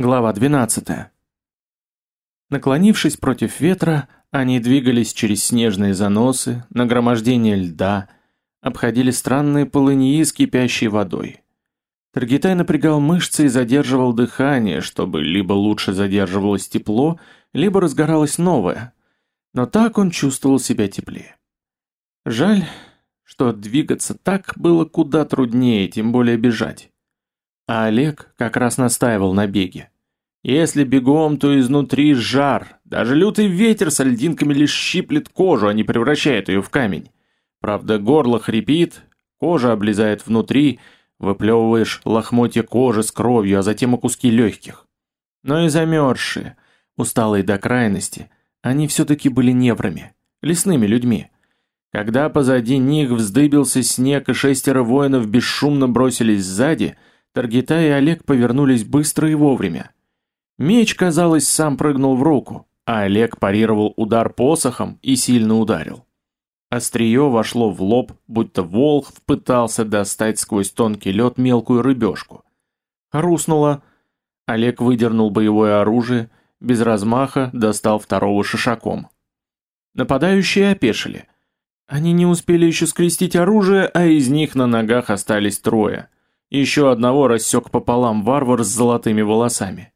Глава 12. Наклонившись против ветра, они двигались через снежные заносы, нагромождение льда, обходили странные полыньи с кипящей водой. Таргитай напрягал мышцы и задерживал дыхание, чтобы либо лучше задерживалось тепло, либо разгоралось новое. Но так он чувствовал себя теплее. Жаль, что двигаться так было куда труднее, тем более бежать. А Олег как раз настаивал на беге. Если бегом, то изнутри жар. Даже лютый ветер с льдинками лишь щиплет кожу, а не превращает ее в камень. Правда, горло хрипит, кожа облезает внутри, выплевываешь лохмотья кожи с кровью, а затем и куски легких. Но и замерзшие, усталые до крайности, они все-таки были неврами, лесными людьми. Когда позади них вздыбился снег и шестеро воинов бесшумно бросились сзади – Таргита и Олег повернулись быстро и вовремя. Меч, казалось, сам прыгнул в руку, а Олег парировал удар посохом и сильно ударил. Острие вошло в лоб, будто волк пытался достать сквозь тонкий лед мелкую рыбешку. Хрустнуло. Олег выдернул боевое оружие, без размаха достал второго шишаком. Нападающие опешили. Они не успели еще скрестить оружие, а из них на ногах остались трое – еще одного рассек пополам варвар с золотыми волосами.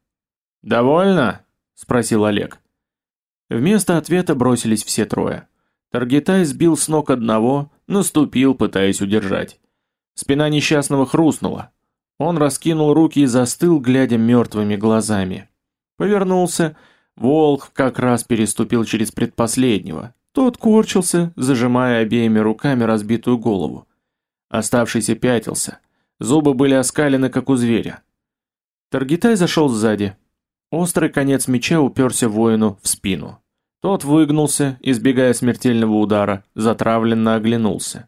«Довольно?» – спросил Олег. Вместо ответа бросились все трое. Таргитай сбил с ног одного, наступил, пытаясь удержать. Спина несчастного хрустнула. Он раскинул руки и застыл, глядя мертвыми глазами. Повернулся. Волк как раз переступил через предпоследнего. Тот корчился, зажимая обеими руками разбитую голову. Оставшийся пятился – Зубы были оскалены, как у зверя. Таргитай зашел сзади. Острый конец меча уперся воину в спину. Тот выгнулся, избегая смертельного удара, затравленно оглянулся.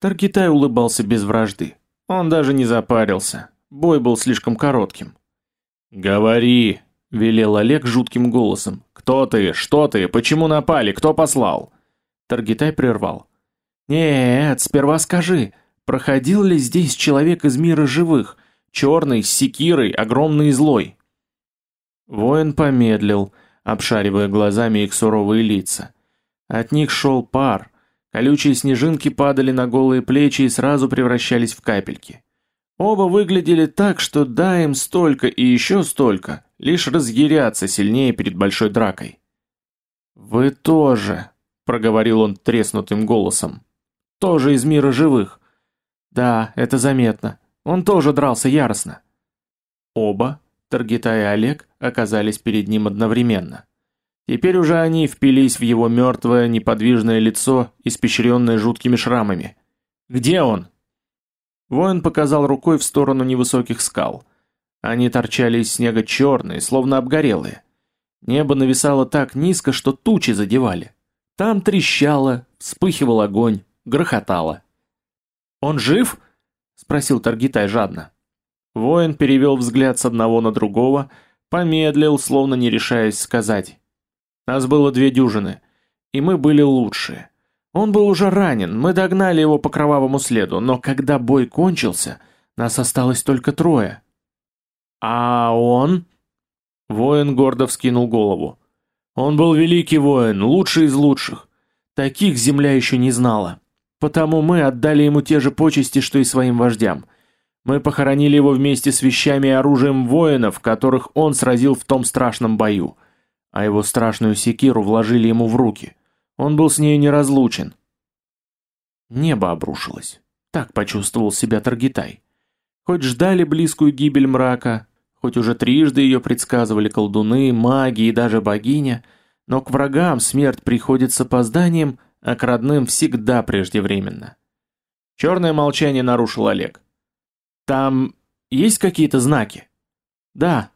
Таргитай улыбался без вражды. Он даже не запарился. Бой был слишком коротким. «Говори!» — велел Олег жутким голосом. «Кто ты? Что ты? Почему напали? Кто послал?» Таргитай прервал. «Нет, сперва скажи, Проходил ли здесь человек из мира живых, черный, с секирой, огромный и злой? Воин помедлил, обшаривая глазами их суровые лица. От них шел пар, колючие снежинки падали на голые плечи и сразу превращались в капельки. Оба выглядели так, что дай им столько и еще столько, лишь разъярятся сильнее перед большой дракой. «Вы тоже», — проговорил он треснутым голосом, — «тоже из мира живых. Да, это заметно. Он тоже дрался яростно. Оба, Таргита и Олег, оказались перед ним одновременно. Теперь уже они впились в его мертвое, неподвижное лицо, испещренное жуткими шрамами. «Где он?» Воин показал рукой в сторону невысоких скал. Они торчали из снега черные, словно обгорелые. Небо нависало так низко, что тучи задевали. Там трещало, вспыхивал огонь, грохотало. «Он жив?» — спросил Таргитай жадно. Воин перевел взгляд с одного на другого, помедлил, словно не решаясь сказать. Нас было две дюжины, и мы были лучшие. Он был уже ранен, мы догнали его по кровавому следу, но когда бой кончился, нас осталось только трое. А он? Воин гордо вскинул голову. Он был великий воин, лучший из лучших. Таких земля еще не знала. Потому мы отдали ему те же почести, что и своим вождям. Мы похоронили его вместе с вещами и оружием воинов, которых он сразил в том страшном бою. А его страшную секиру вложили ему в руки. Он был с нею неразлучен. Небо обрушилось. Так почувствовал себя Таргитай. Хоть ждали близкую гибель мрака, хоть уже трижды ее предсказывали колдуны, маги и даже богиня, но к врагам смерть приходит с опозданием а к родным всегда преждевременно. Черное молчание нарушил Олег. «Там есть какие-то знаки?» «Да.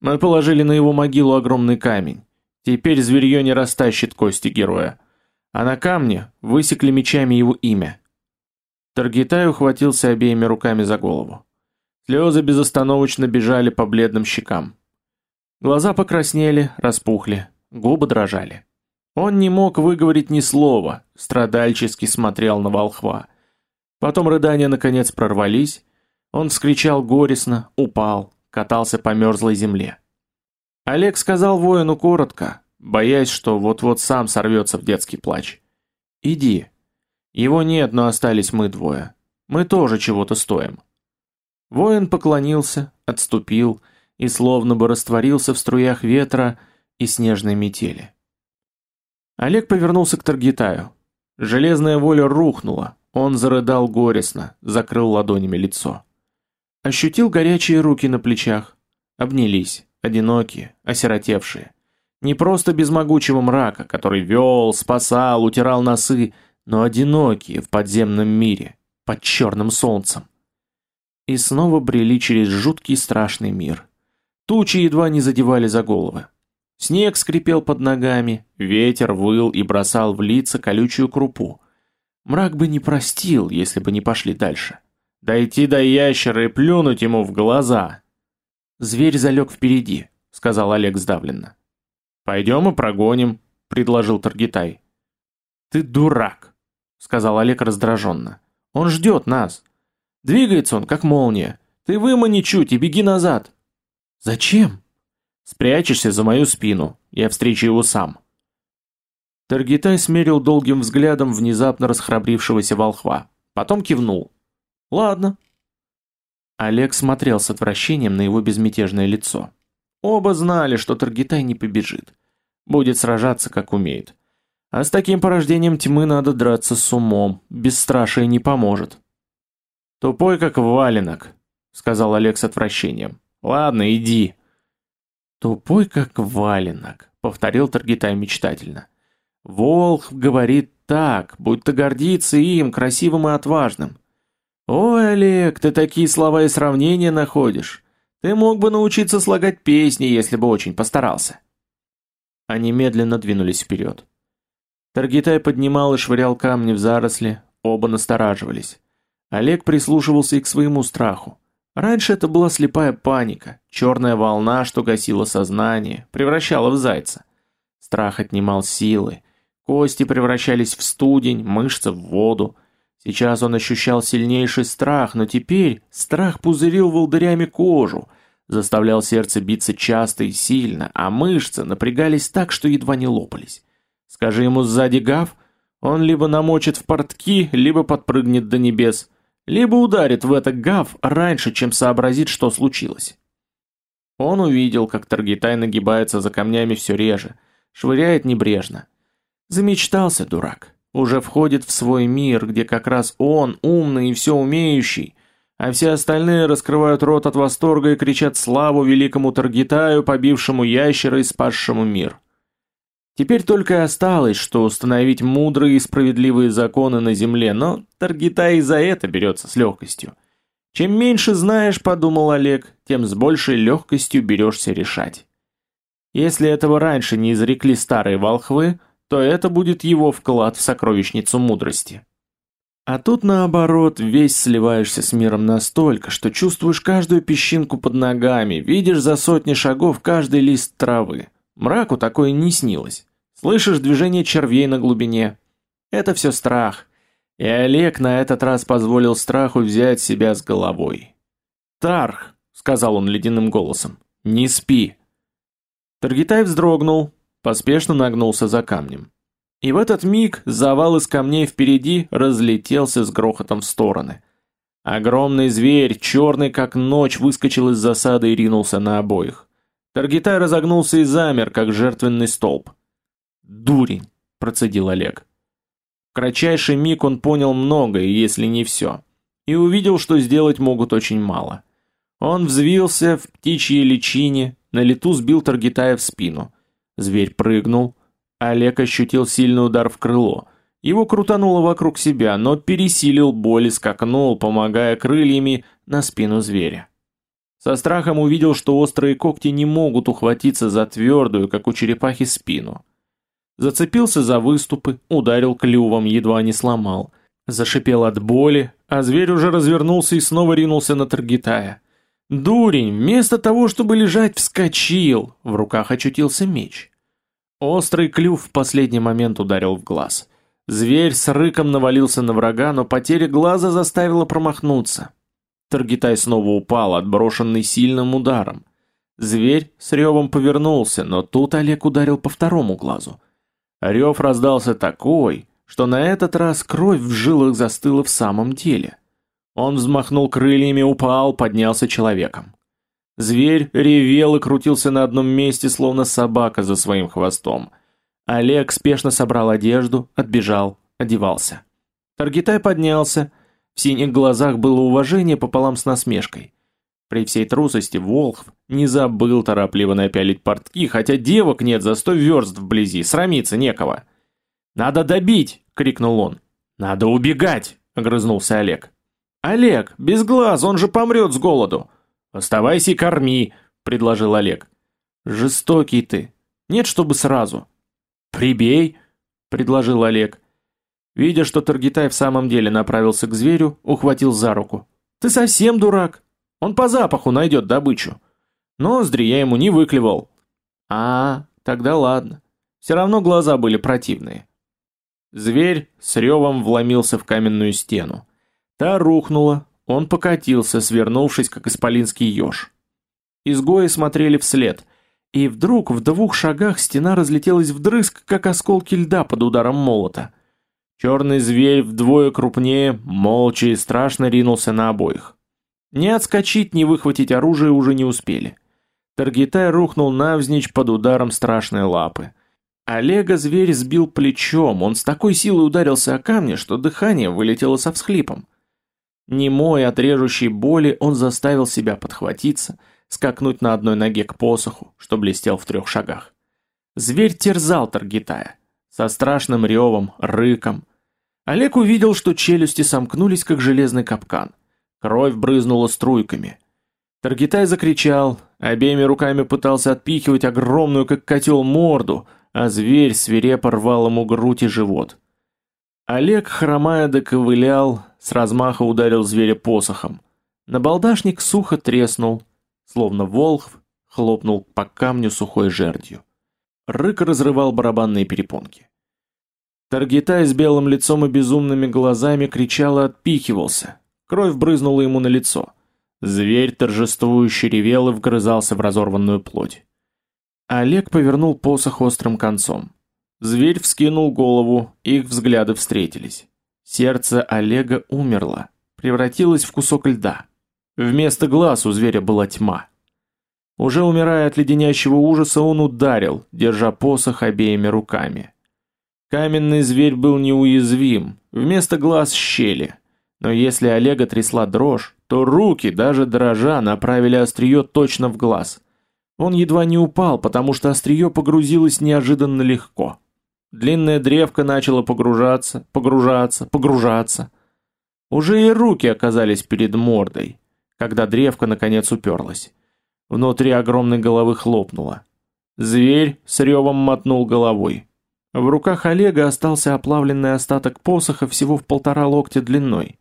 Мы положили на его могилу огромный камень. Теперь зверье не растащит кости героя. А на камне высекли мечами его имя». Таргитай ухватился обеими руками за голову. Слезы безостановочно бежали по бледным щекам. Глаза покраснели, распухли, губы дрожали. Он не мог выговорить ни слова, страдальчески смотрел на волхва. Потом рыдания наконец прорвались, он вскричал горестно, упал, катался по мерзлой земле. Олег сказал воину коротко, боясь, что вот-вот сам сорвется в детский плач. «Иди. Его нет, но остались мы двое. Мы тоже чего-то стоим». Воин поклонился, отступил и словно бы растворился в струях ветра и снежной метели. Олег повернулся к Таргитаю. Железная воля рухнула, он зарыдал горестно, закрыл ладонями лицо. Ощутил горячие руки на плечах. Обнялись, одинокие, осиротевшие. Не просто без могучего мрака, который вел, спасал, утирал носы, но одинокие в подземном мире, под черным солнцем. И снова брели через жуткий страшный мир. Тучи едва не задевали за головы. Снег скрипел под ногами, ветер выл и бросал в лица колючую крупу. Мрак бы не простил, если бы не пошли дальше. Дойти до ящера и плюнуть ему в глаза. Зверь залег впереди, сказал Олег сдавленно. Пойдем и прогоним, предложил Таргитай. Ты дурак, сказал Олег раздраженно. Он ждет нас. Двигается он, как молния. Ты вымани чуть и беги назад. Зачем? Спрячешься за мою спину, я встречу его сам. Таргитай смерил долгим взглядом внезапно расхрабрившегося волхва, потом кивнул. Ладно. Олег смотрел с отвращением на его безмятежное лицо. Оба знали, что Таргитай не побежит. Будет сражаться, как умеет. А с таким порождением тьмы надо драться с умом, бесстрашие не поможет. «Тупой, как валенок», — сказал Олег с отвращением. «Ладно, иди». «Тупой, как валенок», — повторил Таргитай мечтательно. «Волх говорит так, будто гордится им, красивым и отважным. Ой, Олег, ты такие слова и сравнения находишь. Ты мог бы научиться слагать песни, если бы очень постарался». Они медленно двинулись вперед. Таргитай поднимал и швырял камни в заросли, оба настораживались. Олег прислушивался и к своему страху. Раньше это была слепая паника, черная волна, что гасила сознание, превращала в зайца. Страх отнимал силы. Кости превращались в студень, мышцы в воду. Сейчас он ощущал сильнейший страх, но теперь страх пузырил волдырями кожу, заставлял сердце биться часто и сильно, а мышцы напрягались так, что едва не лопались. Скажи ему сзади гав, он либо намочит в портки, либо подпрыгнет до небес либо ударит в это гав раньше, чем сообразит, что случилось. Он увидел, как Таргитай нагибается за камнями все реже, швыряет небрежно. Замечтался дурак. Уже входит в свой мир, где как раз он, умный и все умеющий, а все остальные раскрывают рот от восторга и кричат славу великому Таргитаю, побившему ящера и спасшему мир. Теперь только осталось, что установить мудрые и справедливые законы на земле, но Таргитай и за это берется с легкостью. Чем меньше знаешь, подумал Олег, тем с большей легкостью берешься решать. Если этого раньше не изрекли старые волхвы, то это будет его вклад в сокровищницу мудрости. А тут наоборот, весь сливаешься с миром настолько, что чувствуешь каждую песчинку под ногами, видишь за сотни шагов каждый лист травы. Мраку такое не снилось. Слышишь движение червей на глубине? Это все страх. И Олег на этот раз позволил страху взять себя с головой. «Тарх», — сказал он ледяным голосом, — «не спи». Таргитай вздрогнул, поспешно нагнулся за камнем. И в этот миг завал из камней впереди разлетелся с грохотом в стороны. Огромный зверь, черный как ночь, выскочил из засады и ринулся на обоих. Таргитай разогнулся и замер, как жертвенный столб. «Дурень!» – процедил Олег. В кратчайший миг он понял многое, если не все, и увидел, что сделать могут очень мало. Он взвился в птичьей личине, на лету сбил Таргитая в спину. Зверь прыгнул. Олег ощутил сильный удар в крыло. Его крутануло вокруг себя, но пересилил боль и скакнул, помогая крыльями на спину зверя. Со страхом увидел, что острые когти не могут ухватиться за твердую, как у черепахи, спину. Зацепился за выступы, ударил клювом, едва не сломал. Зашипел от боли, а зверь уже развернулся и снова ринулся на Таргитая. Дурень, вместо того, чтобы лежать, вскочил. В руках очутился меч. Острый клюв в последний момент ударил в глаз. Зверь с рыком навалился на врага, но потеря глаза заставила промахнуться. Таргитай снова упал, отброшенный сильным ударом. Зверь с ревом повернулся, но тут Олег ударил по второму глазу. Рев раздался такой, что на этот раз кровь в жилах застыла в самом деле. Он взмахнул крыльями, упал, поднялся человеком. Зверь ревел и крутился на одном месте, словно собака за своим хвостом. Олег спешно собрал одежду, отбежал, одевался. Таргитай поднялся. В синих глазах было уважение пополам с насмешкой. При всей трусости Волхв не забыл торопливо напялить портки, хотя девок нет за сто верст вблизи, срамиться некого. «Надо добить!» — крикнул он. «Надо убегать!» — огрызнулся Олег. «Олег, без глаз, он же помрет с голоду!» «Оставайся и корми!» — предложил Олег. «Жестокий ты. Нет, чтобы сразу». «Прибей!» — предложил Олег. Видя, что Таргитай в самом деле направился к зверю, ухватил за руку. «Ты совсем дурак!» Он по запаху найдет добычу. Ноздри я ему не выклевал. А, тогда ладно. Все равно глаза были противные. Зверь с ревом вломился в каменную стену. Та рухнула, он покатился, свернувшись, как исполинский еж. Изгои смотрели вслед, и вдруг в двух шагах стена разлетелась вдрызг, как осколки льда под ударом молота. Черный зверь вдвое крупнее, молча и страшно ринулся на обоих. Ни отскочить, ни выхватить оружие уже не успели. Таргитай рухнул навзничь под ударом страшной лапы. Олега зверь сбил плечом, он с такой силой ударился о камни, что дыхание вылетело со всхлипом. Немой от режущей боли он заставил себя подхватиться, скакнуть на одной ноге к посоху, что блестел в трех шагах. Зверь терзал Таргитая, со страшным ревом, рыком. Олег увидел, что челюсти сомкнулись, как железный капкан – Кровь брызнула струйками. Таргитай закричал, обеими руками пытался отпихивать огромную, как котел, морду, а зверь свирепо рвал ему грудь и живот. Олег, хромая, доковылял, с размаха ударил зверя посохом. Набалдашник сухо треснул, словно волхв хлопнул по камню сухой жердью. Рык разрывал барабанные перепонки. Таргитай с белым лицом и безумными глазами кричал и отпихивался, Кровь брызнула ему на лицо. Зверь торжествующе ревел и вгрызался в разорванную плоть. Олег повернул посох острым концом. Зверь вскинул голову, их взгляды встретились. Сердце Олега умерло, превратилось в кусок льда. Вместо глаз у зверя была тьма. Уже умирая от леденящего ужаса, он ударил, держа посох обеими руками. Каменный зверь был неуязвим, вместо глаз щели – но если Олега трясла дрожь, то руки, даже дрожа, направили острие точно в глаз. Он едва не упал, потому что острие погрузилось неожиданно легко. Длинная древка начала погружаться, погружаться, погружаться. Уже и руки оказались перед мордой, когда древка наконец уперлась. Внутри огромной головы хлопнуло. Зверь с ревом мотнул головой. В руках Олега остался оплавленный остаток посоха всего в полтора локтя длиной.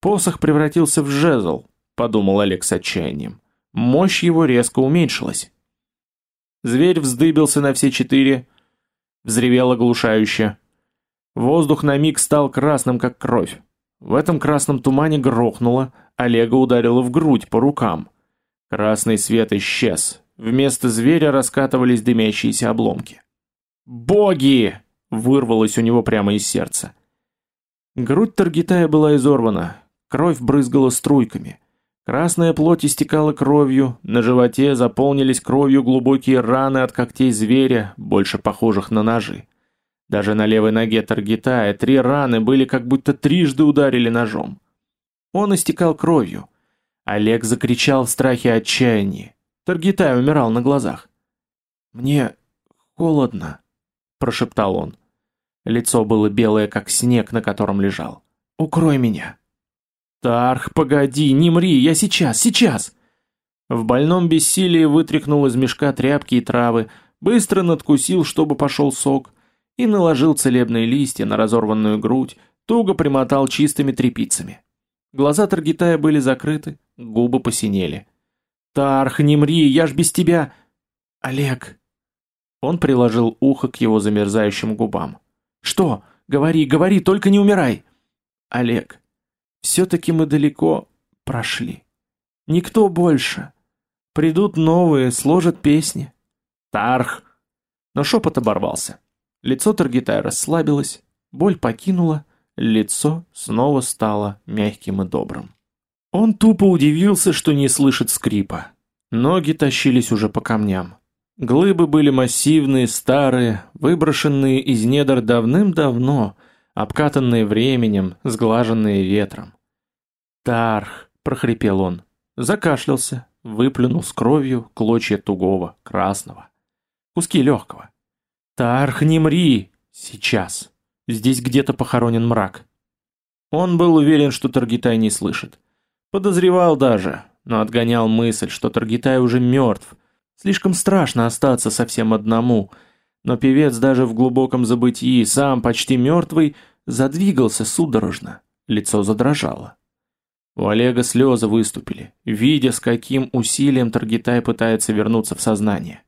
Посох превратился в жезл, подумал Олег с отчаянием. Мощь его резко уменьшилась. Зверь вздыбился на все четыре, взревел оглушающе. Воздух на миг стал красным, как кровь. В этом красном тумане грохнуло, Олега ударило в грудь по рукам. Красный свет исчез. Вместо зверя раскатывались дымящиеся обломки. «Боги!» — вырвалось у него прямо из сердца. Грудь Таргитая была изорвана, Кровь брызгала струйками. Красная плоть истекала кровью, на животе заполнились кровью глубокие раны от когтей зверя, больше похожих на ножи. Даже на левой ноге Таргитая три раны были как будто трижды ударили ножом. Он истекал кровью. Олег закричал в страхе и отчаянии. Таргитай умирал на глазах. «Мне холодно», — прошептал он. Лицо было белое, как снег, на котором лежал. «Укрой меня». «Тарх, погоди, не мри, я сейчас, сейчас!» В больном бессилии вытряхнул из мешка тряпки и травы, быстро надкусил, чтобы пошел сок, и наложил целебные листья на разорванную грудь, туго примотал чистыми тряпицами. Глаза Таргитая были закрыты, губы посинели. «Тарх, не мри, я ж без тебя...» «Олег...» Он приложил ухо к его замерзающим губам. «Что? Говори, говори, только не умирай!» «Олег, все-таки мы далеко прошли. Никто больше. Придут новые, сложат песни. Тарх. Но шепот оборвался. Лицо Таргитая расслабилось, боль покинула, лицо снова стало мягким и добрым. Он тупо удивился, что не слышит скрипа. Ноги тащились уже по камням. Глыбы были массивные, старые, выброшенные из недр давным-давно, обкатанные временем, сглаженные ветром. «Тарх!» — прохрипел он. Закашлялся, выплюнул с кровью клочья тугого, красного. Куски легкого. «Тарх, не мри! Сейчас! Здесь где-то похоронен мрак!» Он был уверен, что Таргитай не слышит. Подозревал даже, но отгонял мысль, что Таргитай уже мертв. Слишком страшно остаться совсем одному. Но певец даже в глубоком забытии, сам почти мертвый, задвигался судорожно. Лицо задрожало. У Олега слезы выступили, видя, с каким усилием Таргитай пытается вернуться в сознание.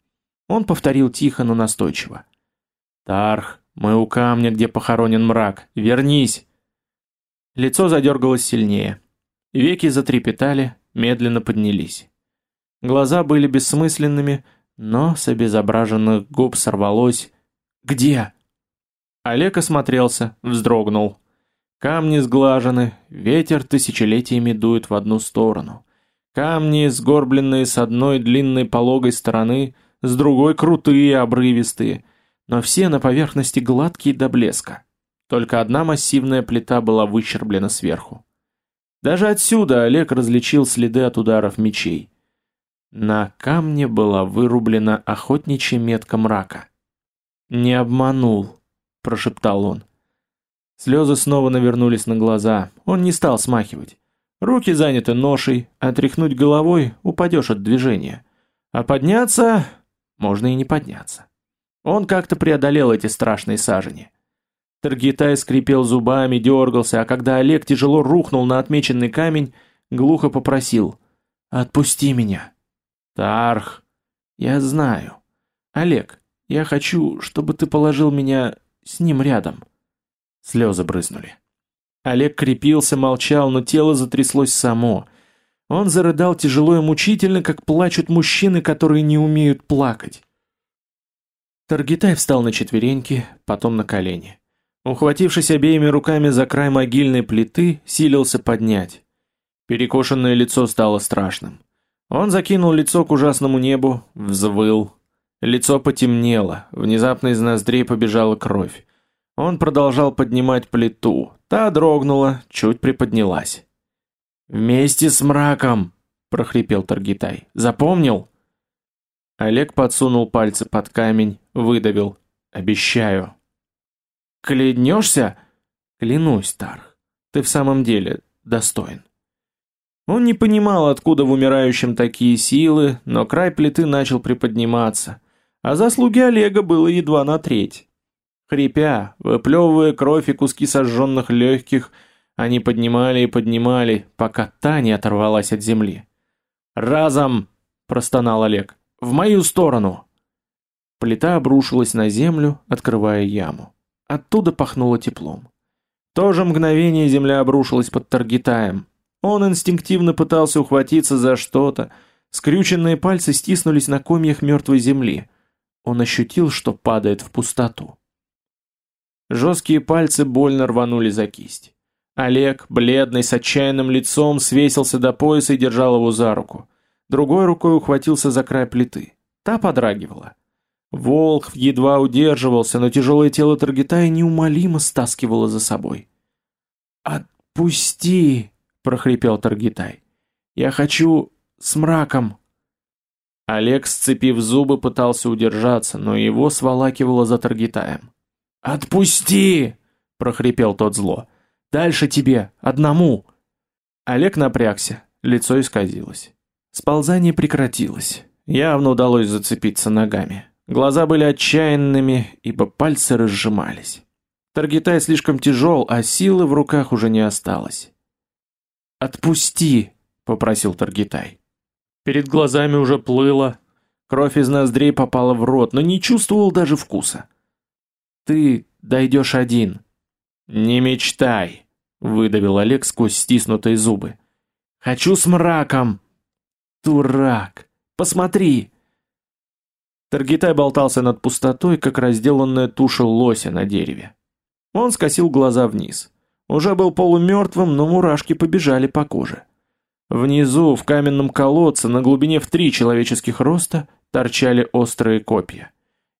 Он повторил тихо, но настойчиво. «Тарх, мы у камня, где похоронен мрак. Вернись!» Лицо задергалось сильнее. Веки затрепетали, медленно поднялись. Глаза были бессмысленными, но с обезображенных губ сорвалось «Где?». Олег осмотрелся, вздрогнул. Камни сглажены, ветер тысячелетиями дует в одну сторону. Камни, сгорбленные с одной длинной пологой стороны, с другой крутые, обрывистые, но все на поверхности гладкие до блеска. Только одна массивная плита была выщерблена сверху. Даже отсюда Олег различил следы от ударов мечей. На камне была вырублена охотничья метка мрака. «Не обманул», — прошептал он. Слезы снова навернулись на глаза. Он не стал смахивать. Руки заняты ношей, а тряхнуть головой упадешь от движения. А подняться можно и не подняться. Он как-то преодолел эти страшные сажени. Таргитай скрипел зубами, дергался, а когда Олег тяжело рухнул на отмеченный камень, глухо попросил «Отпусти меня». «Тарх, я знаю. Олег, я хочу, чтобы ты положил меня с ним рядом». Слезы брызнули. Олег крепился, молчал, но тело затряслось само. Он зарыдал тяжело и мучительно, как плачут мужчины, которые не умеют плакать. Таргитай встал на четвереньки, потом на колени. Ухватившись обеими руками за край могильной плиты, силился поднять. Перекошенное лицо стало страшным. Он закинул лицо к ужасному небу, взвыл. Лицо потемнело, внезапно из ноздрей побежала кровь. Он продолжал поднимать плиту. Та дрогнула, чуть приподнялась. «Вместе с мраком!» – прохрипел Таргитай. «Запомнил?» Олег подсунул пальцы под камень, выдавил. «Обещаю». «Клянешься?» «Клянусь, Тарх. Ты в самом деле достоин». Он не понимал, откуда в умирающем такие силы, но край плиты начал приподниматься, а заслуги Олега было едва на треть. Хрипя, выплевывая кровь и куски сожженных легких, они поднимали и поднимали, пока та не оторвалась от земли. «Разом!» – простонал Олег. «В мою сторону!» Плита обрушилась на землю, открывая яму. Оттуда пахнуло теплом. В то же мгновение земля обрушилась под Таргитаем. Он инстинктивно пытался ухватиться за что-то. Скрюченные пальцы стиснулись на комьях мертвой земли. Он ощутил, что падает в пустоту. Жесткие пальцы больно рванули за кисть. Олег, бледный, с отчаянным лицом, свесился до пояса и держал его за руку. Другой рукой ухватился за край плиты. Та подрагивала. Волк едва удерживался, но тяжелое тело Таргитая неумолимо стаскивало за собой. «Отпусти!» — прохрипел Таргитай. «Я хочу с мраком!» Олег, сцепив зубы, пытался удержаться, но его сволакивало за Таргитаем. «Отпусти!» – прохрипел тот зло. «Дальше тебе, одному!» Олег напрягся, лицо исказилось. Сползание прекратилось. Явно удалось зацепиться ногами. Глаза были отчаянными, ибо пальцы разжимались. Таргитай слишком тяжел, а силы в руках уже не осталось. «Отпусти!» – попросил Таргитай. Перед глазами уже плыло, кровь из ноздрей попала в рот, но не чувствовал даже вкуса. Ты дойдешь один. Не мечтай, выдавил Олег сквозь стиснутые зубы. Хочу с мраком. Дурак. Посмотри. Таргитай болтался над пустотой, как разделанная туша лося на дереве. Он скосил глаза вниз. Уже был полумертвым, но мурашки побежали по коже. Внизу, в каменном колодце, на глубине в три человеческих роста, торчали острые копья.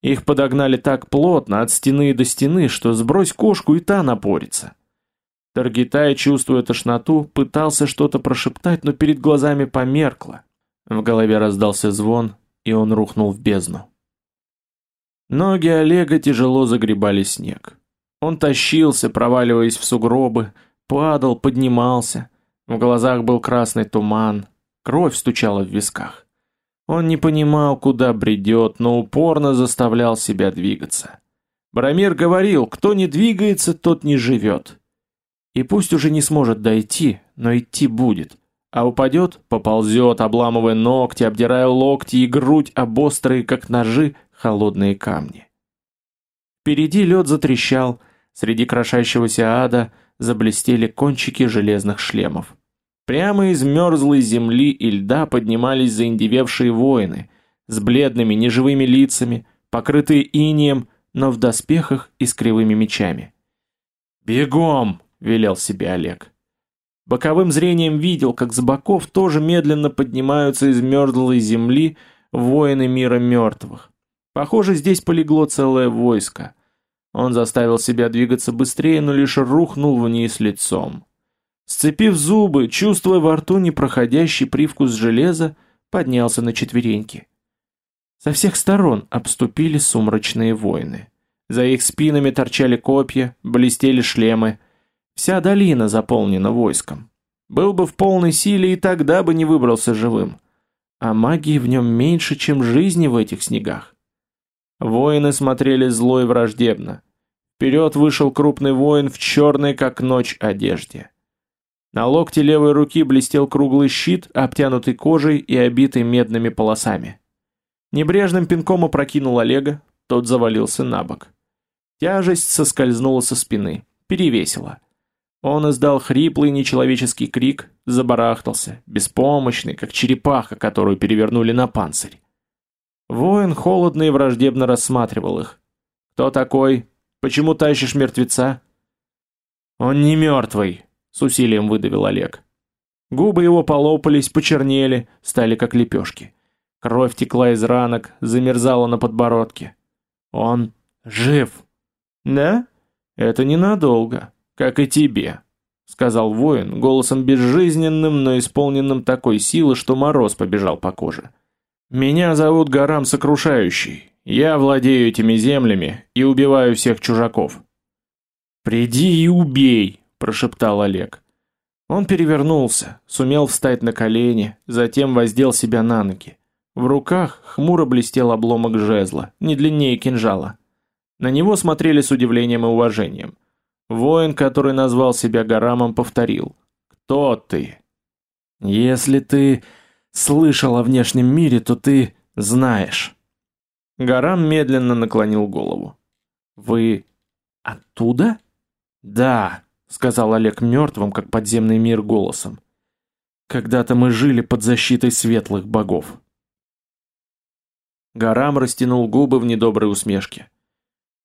Их подогнали так плотно от стены до стены, что сбрось кошку и та напорится. Таргитай, чувствуя тошноту, пытался что-то прошептать, но перед глазами померкло. В голове раздался звон, и он рухнул в бездну. Ноги Олега тяжело загребали снег. Он тащился, проваливаясь в сугробы, падал, поднимался. В глазах был красный туман, кровь стучала в висках. Он не понимал, куда бредет, но упорно заставлял себя двигаться. Барамир говорил, кто не двигается, тот не живет. И пусть уже не сможет дойти, но идти будет. А упадет, поползет, обламывая ногти, обдирая локти и грудь об острые, как ножи, холодные камни. Впереди лед затрещал, среди крошащегося ада заблестели кончики железных шлемов. Прямо из мерзлой земли и льда поднимались заиндевевшие воины, с бледными неживыми лицами, покрытые инеем, но в доспехах и с кривыми мечами. «Бегом!» — велел себе Олег. Боковым зрением видел, как с боков тоже медленно поднимаются из мерзлой земли воины мира мертвых. Похоже, здесь полегло целое войско. Он заставил себя двигаться быстрее, но лишь рухнул вниз лицом. Сцепив зубы, чувствуя во рту непроходящий привкус железа, поднялся на четвереньки. Со всех сторон обступили сумрачные воины. За их спинами торчали копья, блестели шлемы. Вся долина заполнена войском. Был бы в полной силе и тогда бы не выбрался живым. А магии в нем меньше, чем жизни в этих снегах. Воины смотрели зло и враждебно. Вперед вышел крупный воин в черной, как ночь, одежде. На локте левой руки блестел круглый щит, обтянутый кожей и обитый медными полосами. Небрежным пинком опрокинул Олега, тот завалился на бок. Тяжесть соскользнула со спины, перевесила. Он издал хриплый нечеловеческий крик, забарахтался, беспомощный, как черепаха, которую перевернули на панцирь. Воин холодно и враждебно рассматривал их. «Кто такой? Почему тащишь мертвеца?» «Он не мертвый», с усилием выдавил Олег. Губы его полопались, почернели, стали как лепешки. Кровь текла из ранок, замерзала на подбородке. Он жив. Да? Это ненадолго, как и тебе, сказал воин, голосом безжизненным, но исполненным такой силы, что мороз побежал по коже. Меня зовут Гарам Сокрушающий. Я владею этими землями и убиваю всех чужаков. Приди и убей, прошептал Олег. Он перевернулся, сумел встать на колени, затем воздел себя на ноги. В руках хмуро блестел обломок жезла, не длиннее кинжала. На него смотрели с удивлением и уважением. Воин, который назвал себя Гарамом, повторил: "Кто ты?" "Если ты слышал о внешнем мире, то ты знаешь". Гарам медленно наклонил голову. "Вы оттуда?" "Да", сказал Олег мертвым, как подземный мир голосом. Когда-то мы жили под защитой светлых богов. Гарам растянул губы в недоброй усмешке.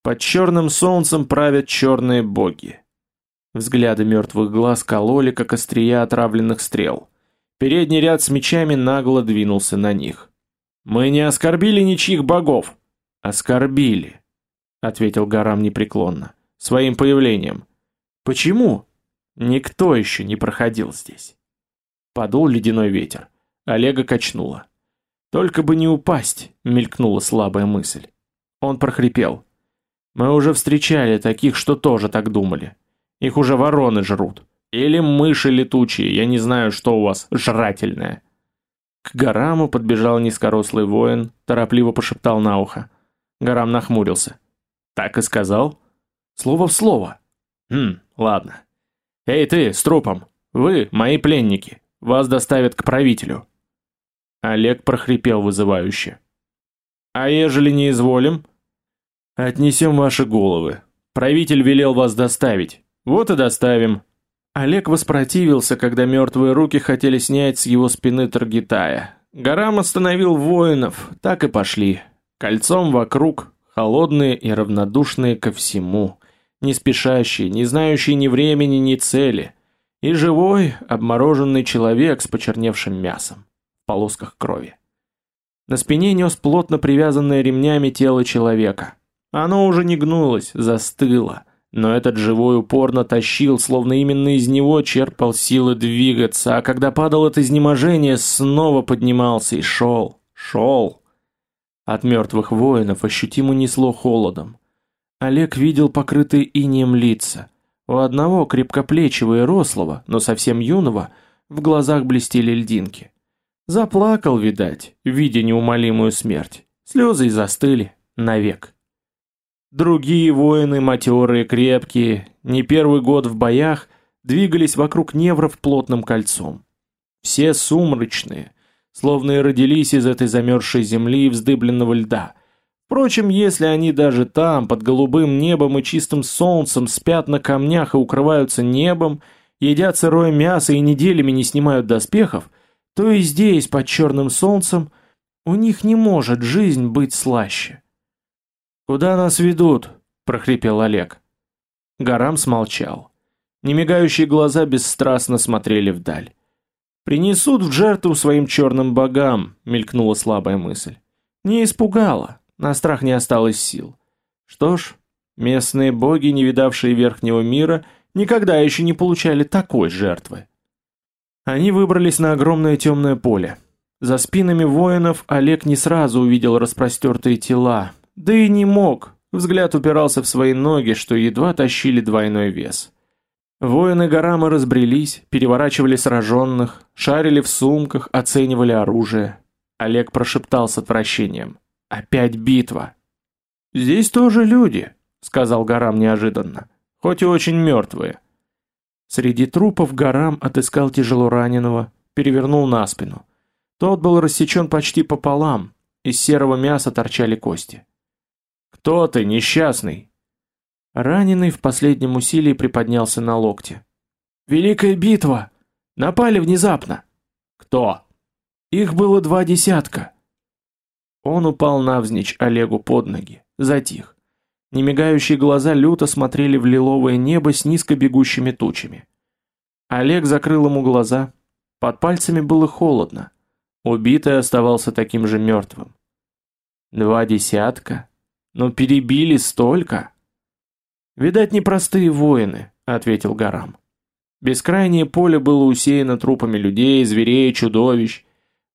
Под черным солнцем правят черные боги. Взгляды мертвых глаз кололи, как острия отравленных стрел. Передний ряд с мечами нагло двинулся на них. Мы не оскорбили ничьих богов. Оскорбили, ответил Гарам непреклонно, своим появлением. Почему? Никто еще не проходил здесь. Подул ледяной ветер. Олега качнуло. Только бы не упасть, мелькнула слабая мысль. Он прохрипел: "Мы уже встречали таких, что тоже так думали. Их уже вороны жрут, или мыши летучие, я не знаю, что у вас жрательное". К Гараму подбежал низкорослый воин, торопливо пошептал на ухо. Гарам нахмурился. Так и сказал? Слово в слово. Хм, ладно. Эй ты, с трупом. Вы мои пленники. Вас доставят к правителю. Олег прохрипел вызывающе. А ежели не изволим? Отнесем ваши головы. Правитель велел вас доставить. Вот и доставим. Олег воспротивился, когда мертвые руки хотели снять с его спины Таргитая. Гарам остановил воинов, так и пошли. Кольцом вокруг, холодные и равнодушные ко всему, не спешащие, не знающие ни времени, ни цели. И живой, обмороженный человек с почерневшим мясом, в полосках крови. На спине нес плотно привязанное ремнями тело человека. Оно уже не гнулось, застыло, но этот живой упорно тащил, словно именно из него черпал силы двигаться, а когда падал от изнеможения, снова поднимался и шел, шел. От мертвых воинов ощутимо несло холодом. Олег видел покрытые инеем лица. У одного крепкоплечего и рослого, но совсем юного, в глазах блестели льдинки. Заплакал, видать, видя неумолимую смерть. Слезы и застыли навек. Другие воины, матерые, крепкие, не первый год в боях, двигались вокруг невров плотным кольцом. Все сумрачные, словно и родились из этой замерзшей земли и вздыбленного льда. Впрочем, если они даже там, под голубым небом и чистым солнцем, спят на камнях и укрываются небом, едят сырое мясо и неделями не снимают доспехов, то и здесь, под черным солнцем, у них не может жизнь быть слаще. «Куда нас ведут?» – прохрипел Олег. Гарам смолчал. Немигающие глаза бесстрастно смотрели вдаль. «Принесут в жертву своим черным богам», – мелькнула слабая мысль. Не испугала, на страх не осталось сил. Что ж, местные боги, не видавшие верхнего мира, никогда еще не получали такой жертвы. Они выбрались на огромное темное поле. За спинами воинов Олег не сразу увидел распростертые тела, да и не мог, взгляд упирался в свои ноги, что едва тащили двойной вес. Воины Гарама разбрелись, переворачивали сраженных, шарили в сумках, оценивали оружие. Олег прошептал с отвращением. «Опять битва!» «Здесь тоже люди», — сказал Гарам неожиданно, «хоть и очень мертвые». Среди трупов Гарам отыскал тяжело раненого, перевернул на спину. Тот был рассечен почти пополам, из серого мяса торчали кости. «Кто ты, несчастный?» Раненый в последнем усилии приподнялся на локте. «Великая битва! Напали внезапно!» «Кто?» «Их было два десятка!» Он упал навзничь Олегу под ноги, затих. Немигающие глаза люто смотрели в лиловое небо с низко бегущими тучами. Олег закрыл ему глаза. Под пальцами было холодно. Убитый оставался таким же мертвым. Два десятка? Но перебили столько. Видать, непростые воины, ответил Гарам. Бескрайнее поле было усеяно трупами людей, зверей, чудовищ.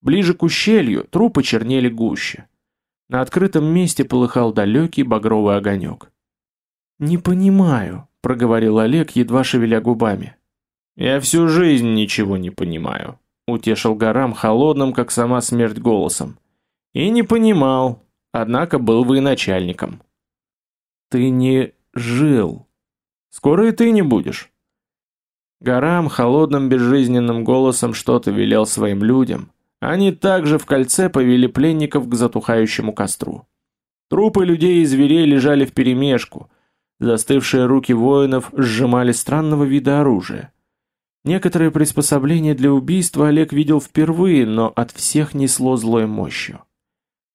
Ближе к ущелью трупы чернели гуще. На открытом месте полыхал далекий багровый огонек. «Не понимаю», — проговорил Олег, едва шевеля губами. «Я всю жизнь ничего не понимаю», — утешил Гарам холодным, как сама смерть, голосом. «И не понимал, Однако был военачальником. Ты не жил. Скоро и ты не будешь. Гарам холодным безжизненным голосом что-то велел своим людям. Они также в кольце повели пленников к затухающему костру. Трупы людей и зверей лежали вперемешку. Застывшие руки воинов сжимали странного вида оружия. Некоторые приспособления для убийства Олег видел впервые, но от всех несло злой мощью.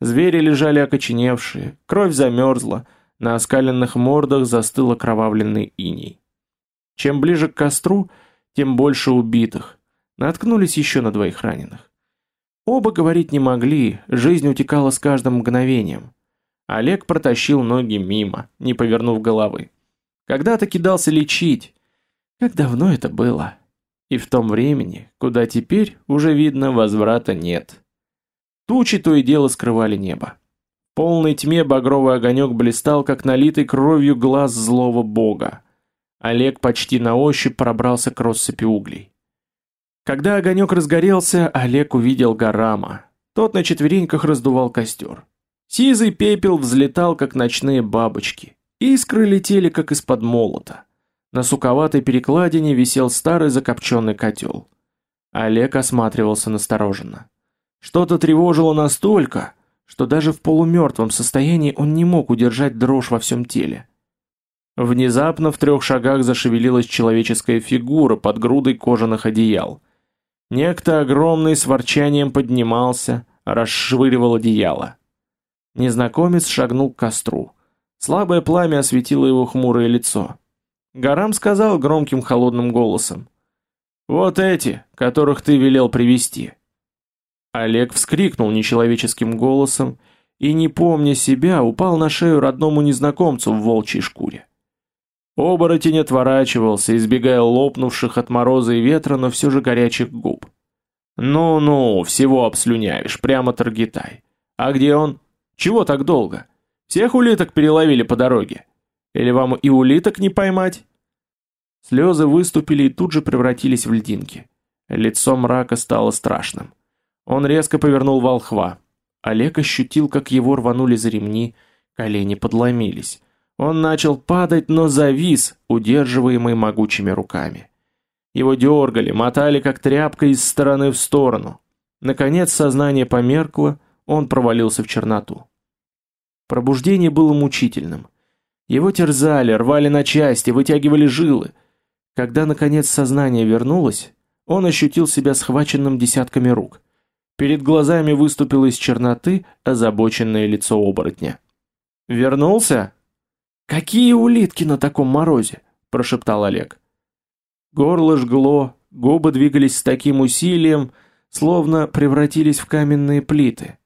Звери лежали окоченевшие, кровь замерзла, на оскаленных мордах застыл окровавленный иней. Чем ближе к костру, тем больше убитых. Наткнулись еще на двоих раненых. Оба говорить не могли, жизнь утекала с каждым мгновением. Олег протащил ноги мимо, не повернув головы. Когда-то кидался лечить. Как давно это было? И в том времени, куда теперь уже видно возврата нет. Тучи то и дело скрывали небо. В полной тьме багровый огонек блистал, как налитый кровью глаз злого бога. Олег почти на ощупь пробрался к россыпи углей. Когда огонек разгорелся, Олег увидел Гарама. Тот на четвереньках раздувал костер. Сизый пепел взлетал, как ночные бабочки. Искры летели, как из-под молота. На суковатой перекладине висел старый закопченный котел. Олег осматривался настороженно. Что-то тревожило настолько, что даже в полумертвом состоянии он не мог удержать дрожь во всем теле. Внезапно в трех шагах зашевелилась человеческая фигура под грудой кожаных одеял. Некто огромный с ворчанием поднимался, расшвыривал одеяло. Незнакомец шагнул к костру. Слабое пламя осветило его хмурое лицо. Гарам сказал громким холодным голосом. «Вот эти, которых ты велел привести. Олег вскрикнул нечеловеческим голосом и, не помня себя, упал на шею родному незнакомцу в волчьей шкуре. Оборотень отворачивался, избегая лопнувших от мороза и ветра, но все же горячих губ. «Ну-ну, всего обслюнявишь, прямо Таргитай. А где он? Чего так долго? Всех улиток переловили по дороге? Или вам и улиток не поймать?» Слезы выступили и тут же превратились в льдинки. Лицо мрака стало страшным. Он резко повернул волхва. Олег ощутил, как его рванули за ремни, колени подломились. Он начал падать, но завис, удерживаемый могучими руками. Его дергали, мотали как тряпка из стороны в сторону. Наконец сознание померкло, он провалился в черноту. Пробуждение было мучительным. Его терзали, рвали на части, вытягивали жилы. Когда наконец сознание вернулось, он ощутил себя схваченным десятками рук. Перед глазами выступило из черноты озабоченное лицо оборотня. «Вернулся?» «Какие улитки на таком морозе?» – прошептал Олег. Горло жгло, губы двигались с таким усилием, словно превратились в каменные плиты.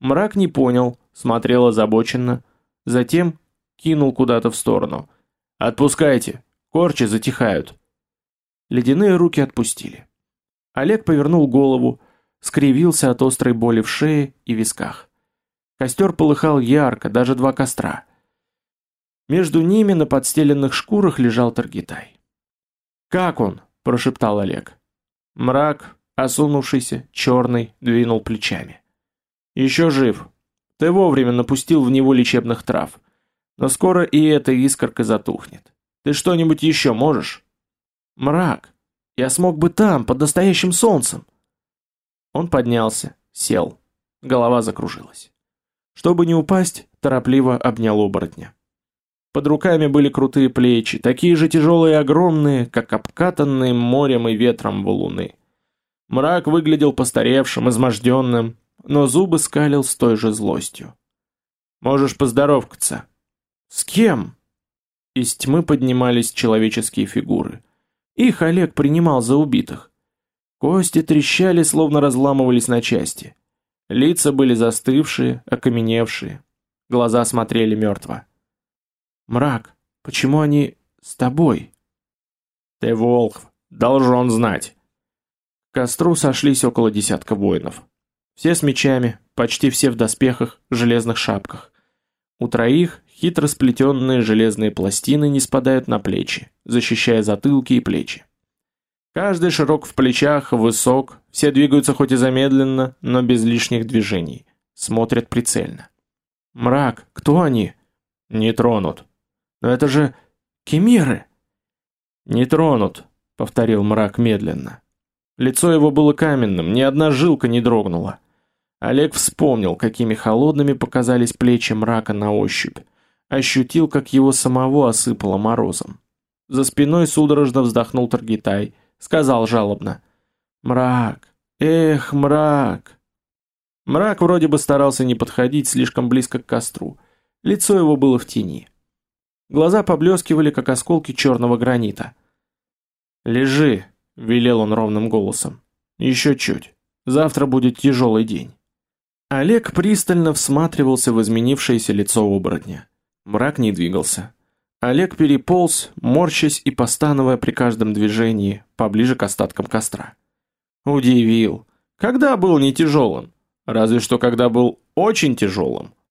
Мрак не понял, смотрел озабоченно, затем кинул куда-то в сторону. «Отпускайте, корчи затихают». Ледяные руки отпустили. Олег повернул голову, скривился от острой боли в шее и висках. Костер полыхал ярко, даже два костра. Между ними на подстеленных шкурах лежал Таргитай. «Как он?» – прошептал Олег. Мрак, осунувшийся, черный, двинул плечами. «Еще жив. Ты вовремя напустил в него лечебных трав. Но скоро и эта искорка затухнет. Ты что-нибудь еще можешь?» «Мрак. Я смог бы там, под настоящим солнцем». Он поднялся, сел. Голова закружилась. Чтобы не упасть, торопливо обнял оборотня. Под руками были крутые плечи, такие же тяжелые и огромные, как обкатанные морем и ветром валуны. Мрак выглядел постаревшим, изможденным, но зубы скалил с той же злостью. «Можешь поздоровкаться». «С кем?» Из тьмы поднимались человеческие фигуры. Их Олег принимал за убитых. Кости трещали, словно разламывались на части. Лица были застывшие, окаменевшие. Глаза смотрели мертво. «Мрак, почему они с тобой?» «Ты волк, должен знать». К костру сошлись около десятка воинов. Все с мечами, почти все в доспехах, железных шапках. У троих хитро сплетенные железные пластины не спадают на плечи, защищая затылки и плечи. Каждый широк в плечах, высок, все двигаются хоть и замедленно, но без лишних движений. Смотрят прицельно. Мрак, кто они? Не тронут. Но это же кемеры. Не тронут, повторил мрак медленно. Лицо его было каменным, ни одна жилка не дрогнула. Олег вспомнил, какими холодными показались плечи мрака на ощупь. Ощутил, как его самого осыпало морозом. За спиной судорожно вздохнул Таргитай – сказал жалобно. «Мрак! Эх, мрак!» Мрак вроде бы старался не подходить слишком близко к костру. Лицо его было в тени. Глаза поблескивали, как осколки черного гранита. «Лежи», — велел он ровным голосом. «Еще чуть. Завтра будет тяжелый день». Олег пристально всматривался в изменившееся лицо оборотня. Мрак не двигался. Олег переполз, морщась и постановая при каждом движении, поближе к остаткам костра. Удивил. Когда был не тяжелым? Разве что когда был очень тяжелым.